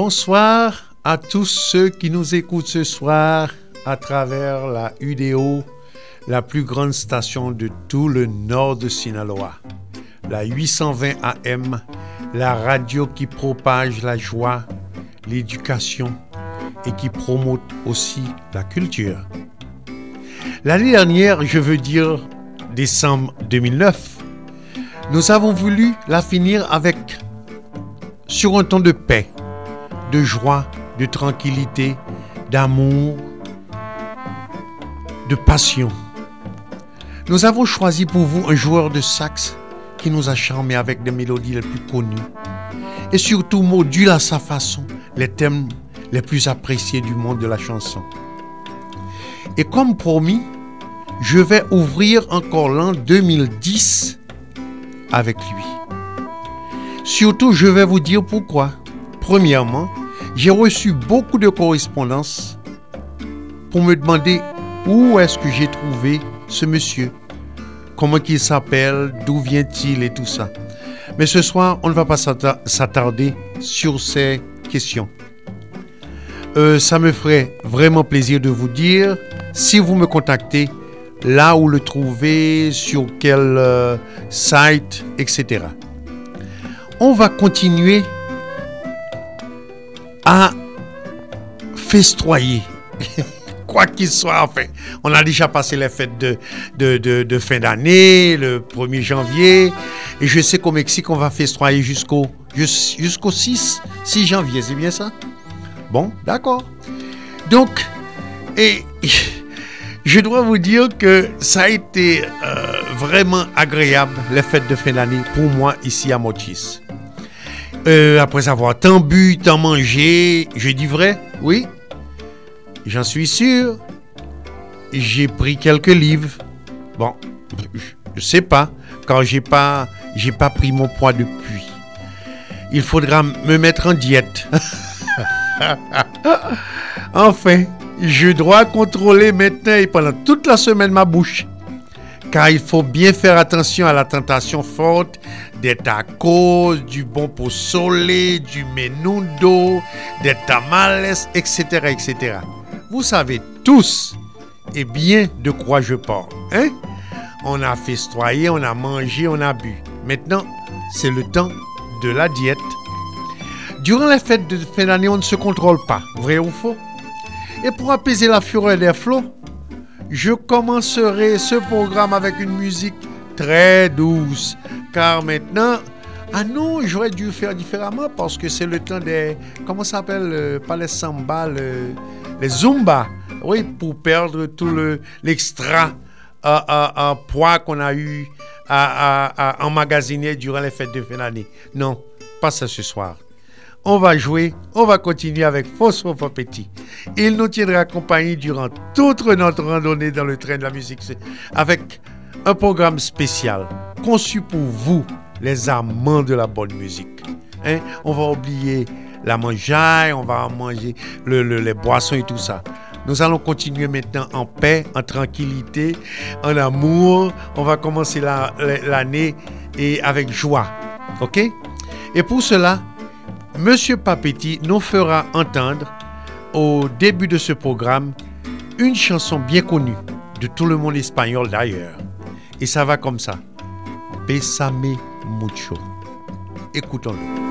Bonsoir à tous ceux qui nous écoutent ce soir à travers la UDO, la plus grande station de tout le nord de Sinaloa. La 820 AM, la radio qui propage la joie, l'éducation et qui promote aussi la culture. L'année dernière, je veux dire décembre 2009, nous avons voulu la finir avec sur un ton de paix, de joie, de tranquillité, d'amour, de passion. Nous avons choisi pour vous un joueur de sax qui nous a charmés avec des mélodies les plus connues et surtout module à sa façon les thèmes les plus appréciés du monde de la chanson. Et comme promis, je vais ouvrir encore l'an 2010 avec lui. Surtout, je vais vous dire pourquoi. Premièrement, j'ai reçu beaucoup de correspondances pour me demander où est-ce que j'ai trouvé ce monsieur, comment il s'appelle, d'où vient-il et tout ça. Mais ce soir, on ne va pas s'attarder sur ces questions. Euh, ça me ferait vraiment plaisir de vous dire, si vous me contactez, là où le trouver, sur quel euh, site, etc. On va continuer à festoyer. Quoi qu'il soit, enfin, on a déjà passé les fêtes de, fin d'année, le 1er janvier, et je sais qu'au Mexique, on va festoyer jusqu'au jusqu'au 6, 6 janvier, c'est bien ça? Bon, d'accord. Donc, et je dois vous dire que ça a été euh, vraiment agréable, les fêtes de fin d'année, pour moi ici à Mochis. Euh, après avoir tant bu, tant mangé, je dis vrai, oui, j'en suis sûr. J'ai pris quelques livres. Bon, je sais pas, quand j'ai pas, j'ai pas pris mon poids depuis. Il faudra me mettre en diète. enfin, je dois contrôler maintenant et pendant toute la semaine ma bouche. Car il faut bien faire attention à la tentation forte des tacos, du bon pozole, du menudo, des tamales, etc., etc. Vous savez tous et bien de quoi je parle. Hein? On a festoyé, on a mangé, on a bu. Maintenant, c'est le temps de la diète. Durant les fêtes de fin d'année, on ne se contrôle pas, vrai ou faux? Et pour apaiser la fureur des flots, je commencerai ce programme avec une musique très douce. Car maintenant, ah non, j'aurais dû faire différemment parce que c'est le temps des. Comment ça s'appelle euh, Pas les samba, les zumba. Oui, pour perdre tout l'extra le, poids qu'on a eu à, à, emmagasiner durant les fêtes de fin d'année. Non, pas ça ce soir on va jouer, on va continuer avec François. Il nous tiendra compagnie durant toute notre randonnée dans le train de la musique avec un programme spécial conçu pour vous, les amants de la bonne musique. Hein? On va oublier la mangeaille, on va manger les boissons et tout ça. Nous allons continuer maintenant en paix, en tranquillité, en amour. On va commencer l'année et avec joie. OK? Et pour cela, Monsieur Papetti nous fera entendre au début de ce programme une chanson bien connue de tout le monde espagnol d'ailleurs. Et ça va comme ça. Besame mucho. Écoutons-le.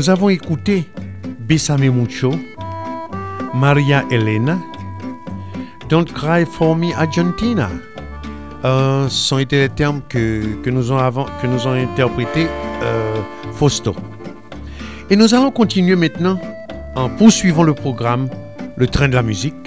Nous avons écouté Besame Mucho, Maria Elena, Don't Cry for Me Argentina. Euh, sont les termes que, nous, avons, interprétés euh, Fausto. Et nous allons continuer maintenant en poursuivant le programme Le Train de la musique,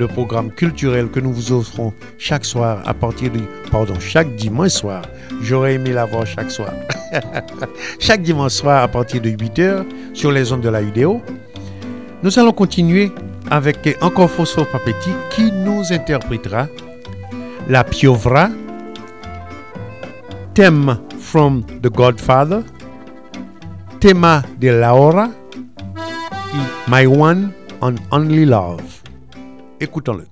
le programme culturel que nous vous offrons chaque soir à partir de, pardon, chaque dimanche soir. J'aurais aimé l'avoir chaque soir. chaque dimanche soir à partir de 8 heures sur les ondes de la vidéo. Nous allons continuer avec encore Fausto Papetti qui nous interprétera la Piovra, thème from The Godfather, tema de Laura et My One and Only Love. Écoutons-le.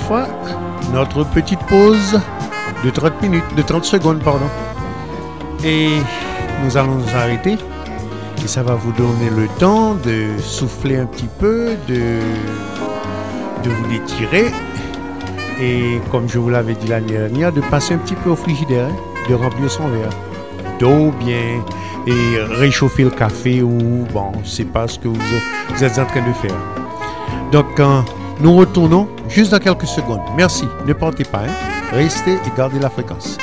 Fois, notre petite pause de 30 minutes, de 30 secondes, pardon. Et nous allons nous arrêter. Et ça va vous donner le temps de souffler un petit peu, de, de vous détirer. Et comme je vous l'avais dit l'année dernière, de passer un petit peu au frigidaire, de remplir son verre d'eau bien et réchauffer le café ou bon, c'est pas ce que vous, êtes en train de faire. Donc, quand nous retournons juste dans quelques secondes. Merci. Ne partez pas. Hein. Restez et gardez la fréquence.